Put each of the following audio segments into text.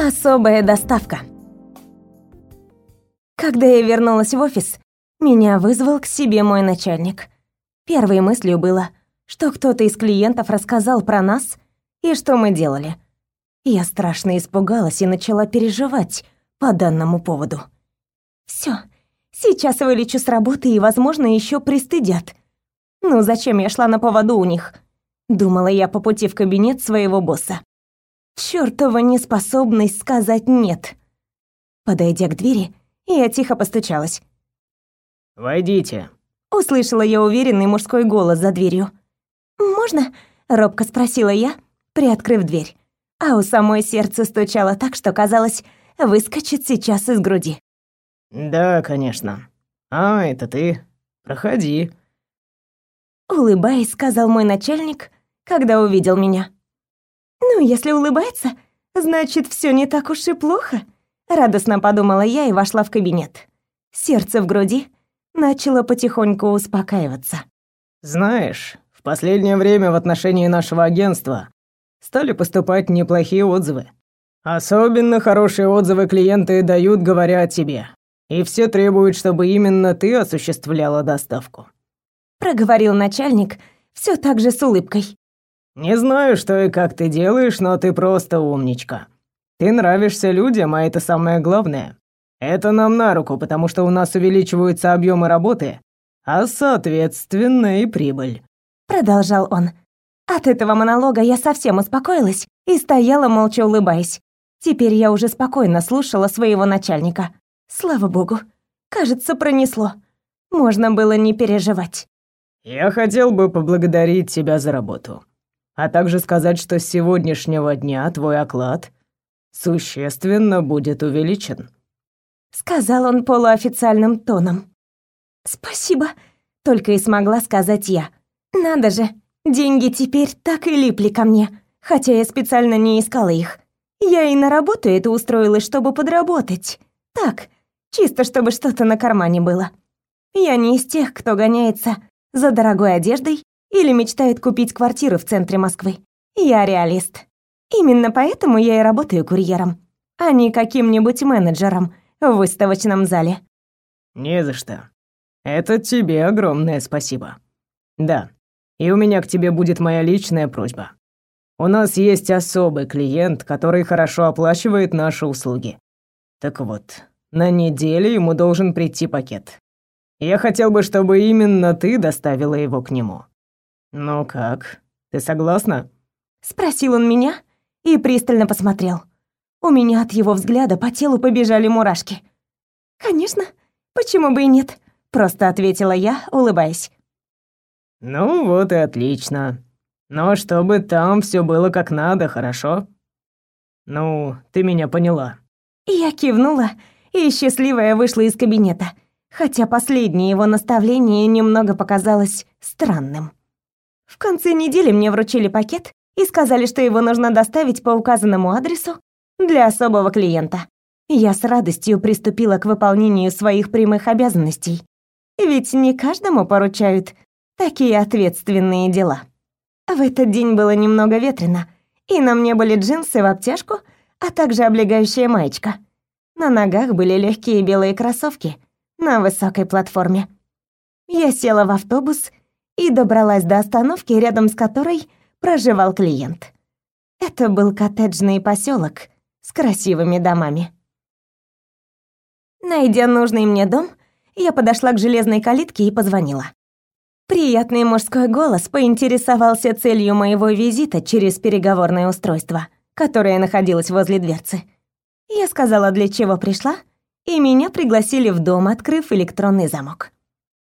Особая доставка. Когда я вернулась в офис, меня вызвал к себе мой начальник. Первой мыслью было, что кто-то из клиентов рассказал про нас и что мы делали. Я страшно испугалась и начала переживать по данному поводу. Всё, сейчас вылечу с работы и, возможно, ещё пристыдят. Ну зачем я шла на поводу у них? Думала я по пути в кабинет своего босса. Чёртова неспособность сказать «нет». Подойдя к двери, я тихо постучалась. «Войдите», — услышала я уверенный мужской голос за дверью. «Можно?» — робко спросила я, приоткрыв дверь. А у самой сердце стучало так, что казалось, выскочит сейчас из груди. «Да, конечно. А, это ты. Проходи». Улыбаясь, сказал мой начальник, когда увидел меня. «Ну, если улыбается, значит, все не так уж и плохо», — радостно подумала я и вошла в кабинет. Сердце в груди начало потихоньку успокаиваться. «Знаешь, в последнее время в отношении нашего агентства стали поступать неплохие отзывы. Особенно хорошие отзывы клиенты дают, говоря о тебе. И все требуют, чтобы именно ты осуществляла доставку. Проговорил начальник все так же с улыбкой. Не знаю, что и как ты делаешь, но ты просто умничка. Ты нравишься людям, а это самое главное. Это нам на руку, потому что у нас увеличиваются объемы работы, а соответственно и прибыль. Продолжал он. От этого монолога я совсем успокоилась и стояла молча улыбаясь. Теперь я уже спокойно слушала своего начальника. Слава богу, кажется, пронесло. Можно было не переживать. Я хотел бы поблагодарить тебя за работу, а также сказать, что с сегодняшнего дня твой оклад существенно будет увеличен. Сказал он полуофициальным тоном. Спасибо, только и смогла сказать я. Надо же, деньги теперь так и липли ко мне, хотя я специально не искала их. Я и на работу это устроилась, чтобы подработать. Так, чисто чтобы что-то на кармане было. Я не из тех, кто гоняется за дорогой одеждой или мечтает купить квартиру в центре Москвы. Я реалист. Именно поэтому я и работаю курьером, а не каким-нибудь менеджером в выставочном зале. Не за что. Это тебе огромное спасибо. Да, и у меня к тебе будет моя личная просьба. У нас есть особый клиент, который хорошо оплачивает наши услуги. Так вот, на неделе ему должен прийти пакет. Я хотел бы, чтобы именно ты доставила его к нему. Ну как, ты согласна? Спросил он меня и пристально посмотрел. У меня от его взгляда по телу побежали мурашки. Конечно, почему бы и нет? Просто ответила я, улыбаясь. Ну вот и отлично. Но чтобы там все было как надо, хорошо? Ну, ты меня поняла. Я кивнула и счастливая вышла из кабинета, хотя последнее его наставление немного показалось странным. В конце недели мне вручили пакет и сказали, что его нужно доставить по указанному адресу для особого клиента. Я с радостью приступила к выполнению своих прямых обязанностей. Ведь не каждому поручают такие ответственные дела. В этот день было немного ветрено, и на мне были джинсы в обтяжку, а также облегающая маечка. На ногах были легкие белые кроссовки на высокой платформе. Я села в автобус и добралась до остановки, рядом с которой проживал клиент. Это был коттеджный поселок с красивыми домами. Найдя нужный мне дом, я подошла к железной калитке и позвонила. Приятный мужской голос поинтересовался целью моего визита через переговорное устройство, которое находилось возле дверцы. Я сказала, для чего пришла, и меня пригласили в дом, открыв электронный замок.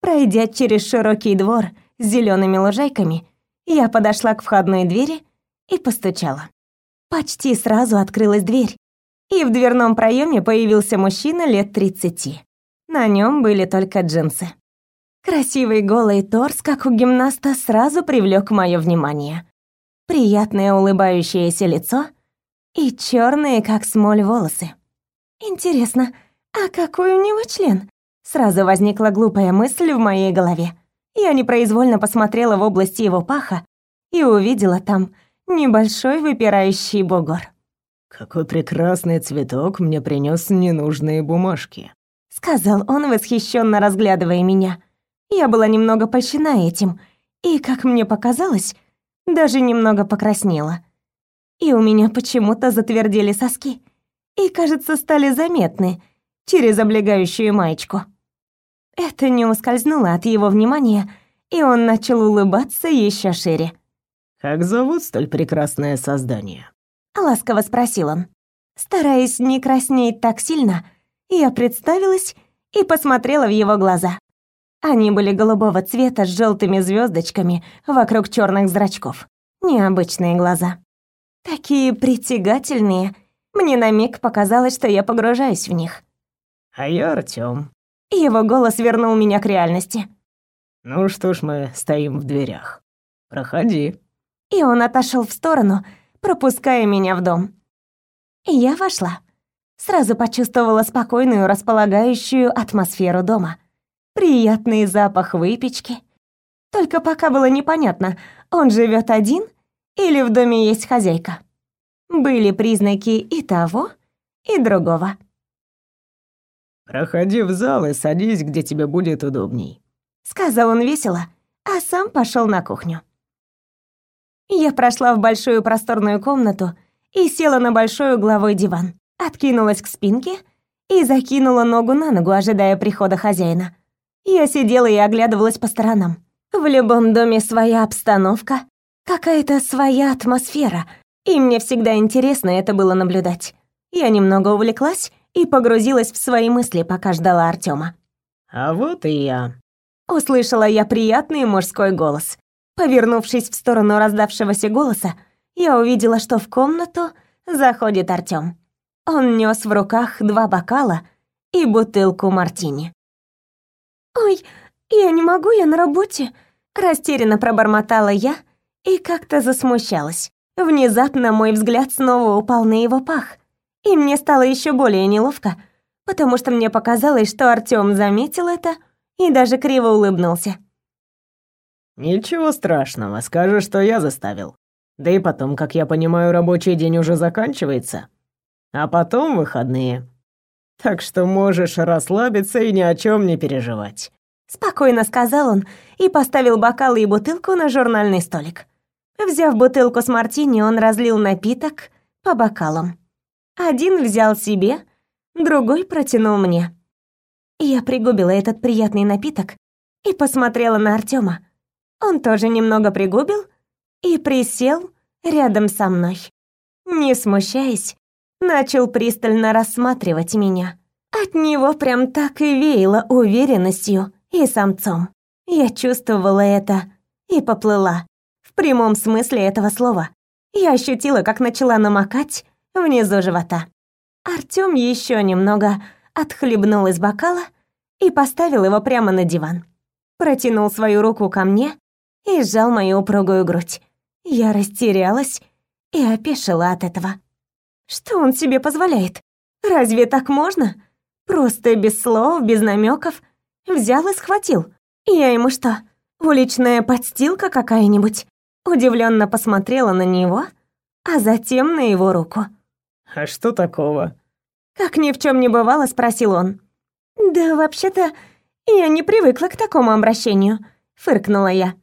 Пройдя через широкий двор с зелеными лужайками, я подошла к входной двери и постучала. Почти сразу открылась дверь, и в дверном проеме появился мужчина лет 30. На нем были только джинсы. Красивый голый торс, как у гимнаста, сразу привлек мое внимание. Приятное улыбающееся лицо и черные, как смоль, волосы. Интересно, а какой у него член? Сразу возникла глупая мысль в моей голове. Я непроизвольно посмотрела в область его паха и увидела там небольшой выпирающий бугор. Какой прекрасный цветок мне принес ненужные бумажки, сказал он, восхищенно разглядывая меня. Я была немного польщена этим, и, как мне показалось, даже немного покраснела. И у меня почему-то затвердели соски, и, кажется, стали заметны через облегающую маечку. Это не ускользнуло от его внимания, и он начал улыбаться еще шире. «Как зовут столь прекрасное создание?» — ласково спросил он. Стараясь не краснеть так сильно, я представилась и посмотрела в его глаза. Они были голубого цвета с желтыми звездочками вокруг черных зрачков. Необычные глаза. Такие притягательные. Мне на миг показалось, что я погружаюсь в них. «А я Артём». Его голос вернул меня к реальности. «Ну что ж, мы стоим в дверях. Проходи». И он отошел в сторону, пропуская меня в дом. Я вошла. Сразу почувствовала спокойную, располагающую атмосферу дома. Приятный запах выпечки. Только пока было непонятно, он живет один или в доме есть хозяйка. Были признаки и того, и другого. «Проходи в зал и садись, где тебе будет удобней», — сказал он весело, а сам пошел на кухню. Я прошла в большую просторную комнату и села на большой угловой диван, откинулась к спинке и закинула ногу на ногу, ожидая прихода хозяина. Я сидела и оглядывалась по сторонам. В любом доме своя обстановка, какая-то своя атмосфера, и мне всегда интересно это было наблюдать. Я немного увлеклась и погрузилась в свои мысли, пока ждала Артема. «А вот и я», — услышала я приятный мужской голос. Повернувшись в сторону раздавшегося голоса, я увидела, что в комнату заходит Артём. Он нёс в руках два бокала и бутылку мартини. «Ой, я не могу, я на работе», — растерянно пробормотала я и как-то засмущалась. Внезапно мой взгляд снова упал на его пах, и мне стало ещё более неловко, потому что мне показалось, что Артём заметил это и даже криво улыбнулся. «Ничего страшного, скажешь, что я заставил. Да и потом, как я понимаю, рабочий день уже заканчивается. А потом выходные. Так что можешь расслабиться и ни о чем не переживать». Спокойно сказал он и поставил бокалы и бутылку на журнальный столик. Взяв бутылку с мартини, он разлил напиток по бокалам. Один взял себе, другой протянул мне. Я пригубила этот приятный напиток и посмотрела на Артема. Он тоже немного пригубил и присел рядом со мной. Не смущаясь, начал пристально рассматривать меня. От него прям так и веяло уверенностью и самцом. Я чувствовала это и поплыла. В прямом смысле этого слова. Я ощутила, как начала намокать внизу живота. Артём еще немного отхлебнул из бокала и поставил его прямо на диван. Протянул свою руку ко мне и сжал мою упругую грудь. Я растерялась и опешила от этого. Что он себе позволяет? Разве так можно? Просто без слов, без намеков взял и схватил. Я ему что, уличная подстилка какая-нибудь? Удивленно посмотрела на него, а затем на его руку. А что такого? Как ни в чем не бывало, спросил он. Да вообще-то я не привыкла к такому обращению, фыркнула я.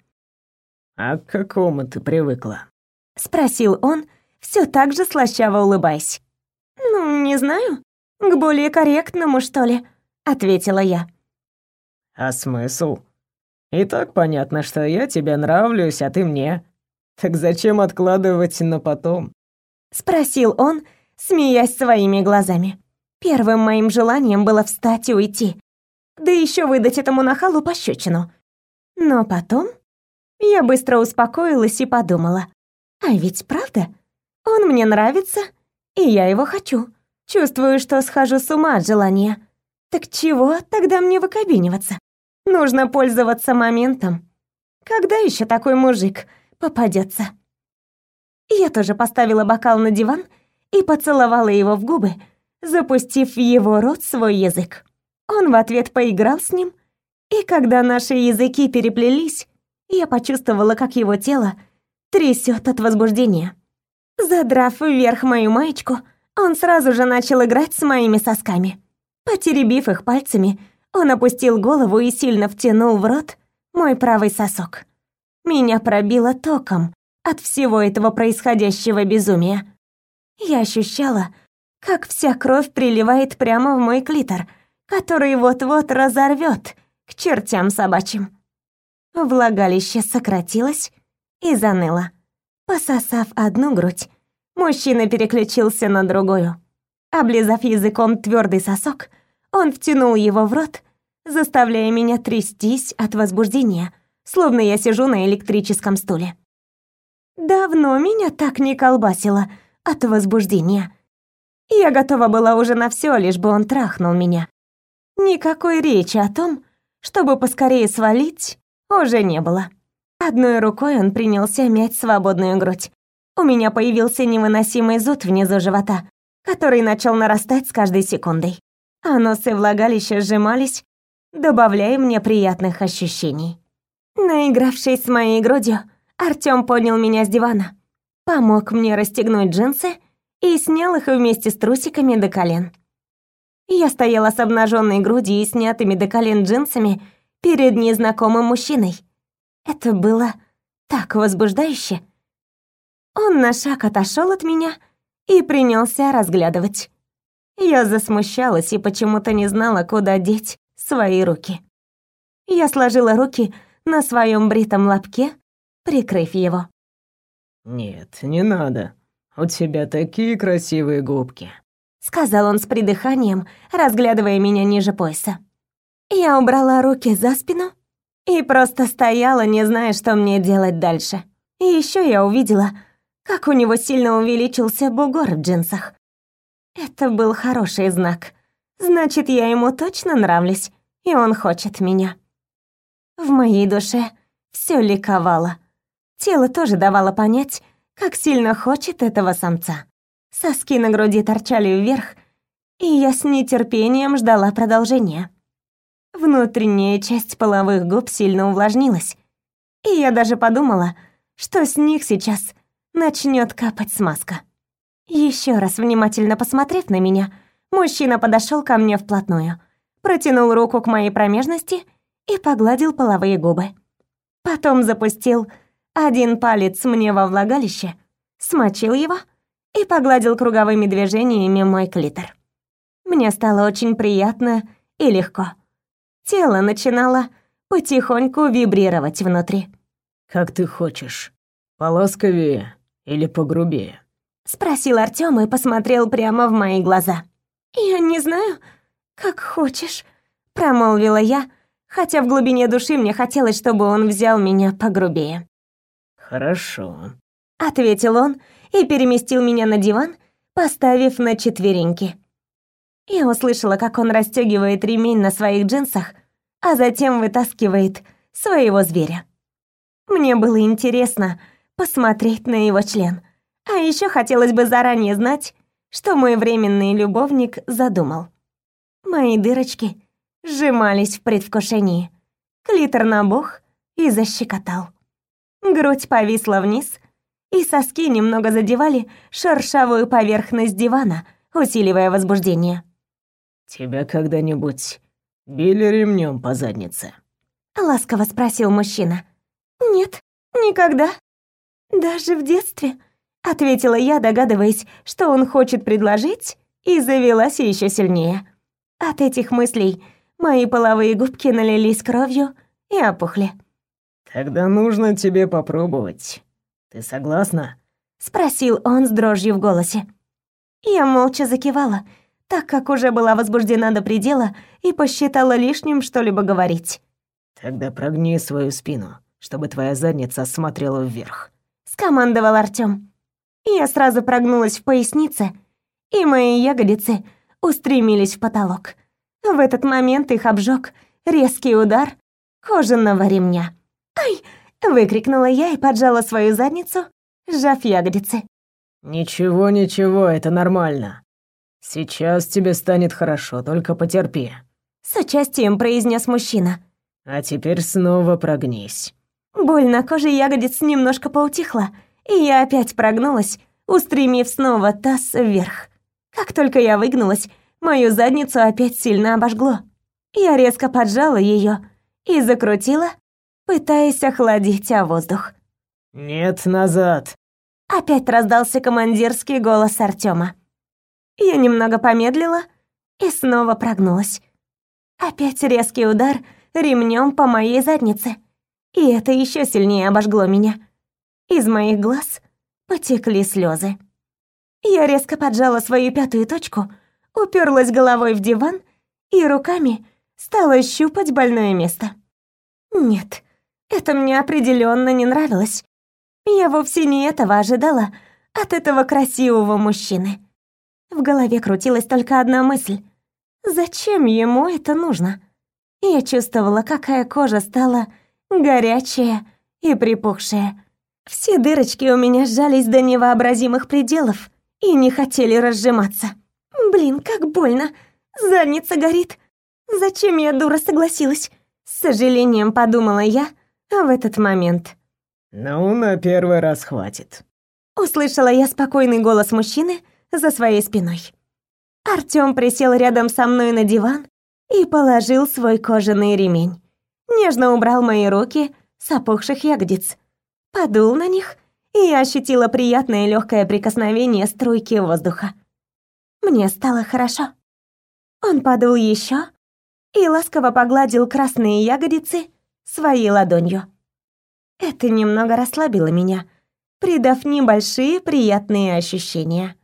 «А к какому ты привыкла?» — спросил он, все так же слащаво улыбаясь. «Ну, не знаю. К более корректному, что ли?» — ответила я. «А смысл? И так понятно, что я тебе нравлюсь, а ты мне. Так зачем откладывать на потом?» — спросил он, смеясь своими глазами. Первым моим желанием было встать и уйти. Да еще выдать этому нахалу пощечину. Но потом я быстро успокоилась и подумала. А ведь правда? Он мне нравится, и я его хочу. Чувствую, что схожу с ума от желания. Так чего тогда мне выкобениваться? Нужно пользоваться моментом. Когда еще такой мужик попадется? Я тоже поставила бокал на диван и поцеловала его в губы, запустив в его рот свой язык. Он в ответ поиграл с ним, и когда наши языки переплелись, я почувствовала, как его тело трясет от возбуждения. Задрав вверх мою маечку, он сразу же начал играть с моими сосками. Потеребив их пальцами, он опустил голову и сильно втянул в рот мой правый сосок. Меня пробило током от всего этого происходящего безумия. Я ощущала, как вся кровь приливает прямо в мой клитор, который вот-вот разорвет к чертям собачьим. Влагалище сократилось и заныло. Пососав одну грудь, мужчина переключился на другую. Облизав языком твердый сосок, он втянул его в рот, заставляя меня трястись от возбуждения, словно я сижу на электрическом стуле. Давно меня так не колбасило от возбуждения. Я готова была уже на все, лишь бы он трахнул меня. Никакой речи о том, чтобы поскорее свалить, уже не было. Одной рукой он принялся мять свободную грудь. У меня появился невыносимый зуд внизу живота, который начал нарастать с каждой секундой. А нос и сжимались, добавляя мне приятных ощущений. Наигравшись с моей грудью, Артём поднял меня с дивана, помог мне расстегнуть джинсы и снял их вместе с трусиками до колен. Я стояла с обнаженной грудью и снятыми до колен джинсами перед незнакомым мужчиной. Это было так возбуждающе. Он на шаг отошел от меня и принялся разглядывать. Я засмущалась и почему-то не знала, куда деть свои руки. Я сложила руки на своем бритом лобке, прикрыв его. «Нет, не надо. У тебя такие красивые губки», — сказал он с придыханием, разглядывая меня ниже пояса. Я убрала руки за спину и просто стояла, не зная, что мне делать дальше. И еще я увидела, как у него сильно увеличился бугор в джинсах. Это был хороший знак. Значит, я ему точно нравлюсь, и он хочет меня. В моей душе все ликовало. Тело тоже давало понять, как сильно хочет этого самца. Соски на груди торчали вверх, и я с нетерпением ждала продолжения. Внутренняя часть половых губ сильно увлажнилась, и я даже подумала, что с них сейчас начнет капать смазка. Еще раз внимательно посмотрев на меня, мужчина подошел ко мне вплотную, протянул руку к моей промежности и погладил половые губы. Потом запустил один палец мне во влагалище, смочил его и погладил круговыми движениями мой клитор. Мне стало очень приятно и легко. Тело начинало потихоньку вибрировать внутри. «Как ты хочешь, поласковее или погрубее?» Спросил Артём и посмотрел прямо в мои глаза. «Я не знаю, как хочешь», — промолвила я, хотя в глубине души мне хотелось, чтобы он взял меня погрубее. «Хорошо», — ответил он и переместил меня на диван, поставив на четвереньки. Я услышала, как он расстегивает ремень на своих джинсах, а затем вытаскивает своего зверя. Мне было интересно посмотреть на его член. А еще хотелось бы заранее знать, что мой временный любовник задумал. Мои дырочки сжимались в предвкушении. Клитор набух и защекотал. Грудь повисла вниз, и соски немного задевали шершавую поверхность дивана, усиливая возбуждение. «Тебя когда-нибудь били ремнем по заднице?» — ласково спросил мужчина. «Нет, никогда. Даже в детстве», — ответила я, догадываясь, что он хочет предложить, и завелась еще сильнее. От этих мыслей мои половые губки налились кровью и опухли. «Тогда нужно тебе попробовать. Ты согласна?» — спросил он с дрожью в голосе. Я молча закивала, — так как уже была возбуждена до предела и посчитала лишним что-либо говорить. «Тогда прогни свою спину, чтобы твоя задница смотрела вверх», — скомандовал Артём. Я сразу прогнулась в пояснице, и мои ягодицы устремились в потолок. В этот момент их обжег резкий удар кожаного ремня. «Ай!» — выкрикнула я и поджала свою задницу, сжав ягодицы. «Ничего, ничего, это нормально. «Сейчас тебе станет хорошо, только потерпи», — с участием произнес мужчина. «А теперь снова прогнись». Боль на коже ягодиц немножко поутихла, и я опять прогнулась, устремив снова таз вверх. Как только я выгнулась, мою задницу опять сильно обожгло. Я резко поджала ее и закрутила, пытаясь охладить а воздух. «Нет, назад!» Опять раздался командирский голос Артема. Я немного помедлила и снова прогнулась. Опять резкий удар ремнем по моей заднице. И это еще сильнее обожгло меня. Из моих глаз потекли слезы. Я резко поджала свою пятую точку, уперлась головой в диван и руками стала щупать больное место. Нет, это мне определенно не нравилось. Я вовсе не этого ожидала от этого красивого мужчины. В голове крутилась только одна мысль. Зачем ему это нужно? Я чувствовала, какая кожа стала горячая и припухшая. Все дырочки у меня сжались до невообразимых пределов и не хотели разжиматься. Блин, как больно. Задница горит. Зачем я, дура, согласилась? С сожалением подумала я в этот момент. «Ну, на первый раз хватит». Услышала я спокойный голос мужчины за своей спиной. Артём присел рядом со мной на диван и положил свой кожаный ремень. Нежно убрал мои руки с опухших ягодиц, подул на них, и я ощутила приятное легкое прикосновение струйки воздуха. Мне стало хорошо. Он подул еще и ласково погладил красные ягодицы своей ладонью. Это немного расслабило меня, придав небольшие приятные ощущения.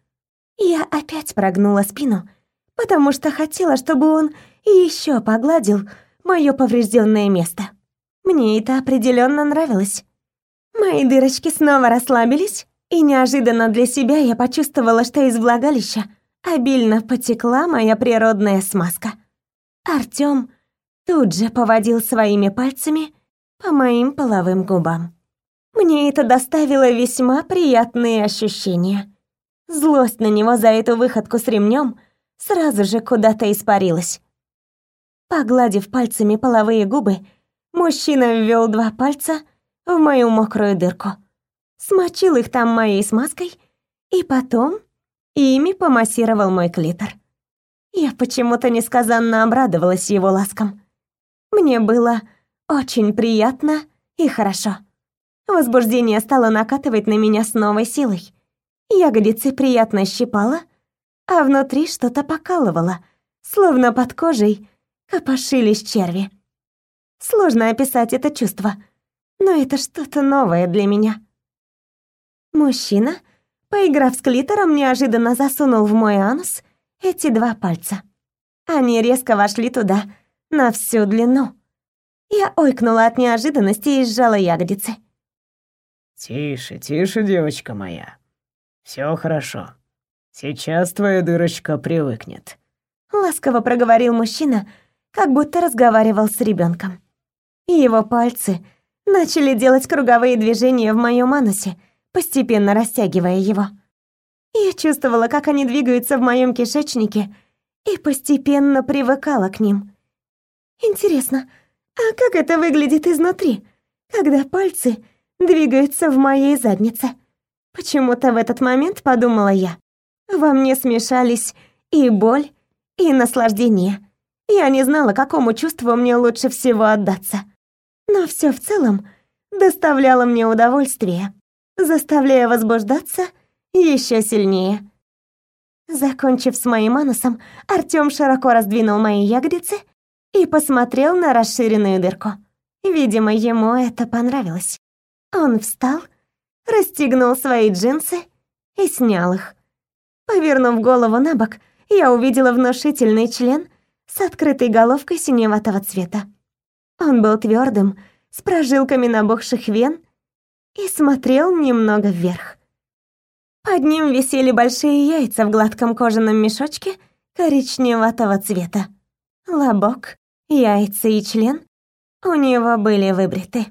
Я опять прогнула спину, потому что хотела, чтобы он еще погладил мое поврежденное место. Мне это определенно нравилось. Мои дырочки снова расслабились, и неожиданно для себя я почувствовала, что из влагалища обильно потекла моя природная смазка. Артём тут же поводил своими пальцами по моим половым губам. Мне это доставило весьма приятные ощущения. Злость на него за эту выходку с ремнем сразу же куда-то испарилась. Погладив пальцами половые губы, мужчина ввел два пальца в мою мокрую дырку, смочил их там моей смазкой и потом ими помассировал мой клитор. Я почему-то несказанно обрадовалась его ласкам. Мне было очень приятно и хорошо. Возбуждение стало накатывать на меня с новой силой. Ягодицы приятно щипало, а внутри что-то покалывало, словно под кожей копошились черви. Сложно описать это чувство, но это что-то новое для меня. Мужчина, поиграв с клитором, неожиданно засунул в мой анус эти два пальца. Они резко вошли туда, на всю длину. Я ойкнула от неожиданности и сжала ягодицы. «Тише, тише, девочка моя. Все хорошо. Сейчас твоя дырочка привыкнет». Ласково проговорил мужчина, как будто разговаривал с ребенком. Его пальцы начали делать круговые движения в моем анусе, постепенно растягивая его. Я чувствовала, как они двигаются в моем кишечнике, и постепенно привыкала к ним. Интересно, а как это выглядит изнутри, когда пальцы двигаются в моей заднице? Почему-то в этот момент подумала я. Во мне смешались и боль, и наслаждение. Я не знала, какому чувству мне лучше всего отдаться. Но все в целом доставляло мне удовольствие, заставляя возбуждаться еще сильнее. Закончив с моим анусом, Артём широко раздвинул мои ягодицы и посмотрел на расширенную дырку. Видимо, ему это понравилось. Он встал, расстегнул свои джинсы и снял их. Повернув голову на бок, я увидела внушительный член с открытой головкой синеватого цвета. Он был твердым, с прожилками набухших вен и смотрел немного вверх. Под ним висели большие яйца в гладком кожаном мешочке коричневатого цвета. Лобок, яйца и член у него были выбриты.